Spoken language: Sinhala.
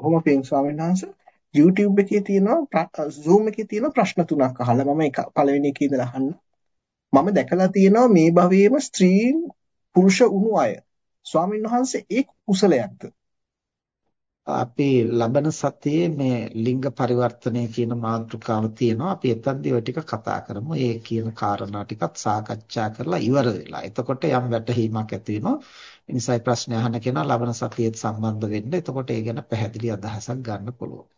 කොහොම පින් ස්වාමීන් වහන්සේ YouTube එකේ තියෙනවා Zoom එකේ තියෙන ප්‍රශ්න තුනක් අහලා මම එක පළවෙනි එකේ ඉඳලා අහන්න. මම දැකලා තියෙනවා මේ භවයේම ස්ත්‍රීන් පුරුෂ වුණු අය. ස්වාමීන් වහන්සේ ඒ කුසලයක්ද? අපි ලබන සතියේ මේ ලිංග පරිවර්තනය කියන මාතෘකාව තියෙනවා. අපි එතනදී ඔය ටික කතා කරමු. ඒ කියන කාරණා ටිකත් සාකච්ඡා කරලා ඉවර වෙලා. එතකොට යම් වැටහීමක් ඇති වෙනවා. ඒ නිසායි ප්‍රශ්න අහන කෙනා ලබන සතියේත් සම්බන්ධ වෙන්න. එතකොට ඒ ගැන පැහැදිලි අදහසක් ගන්න පුළුවන්.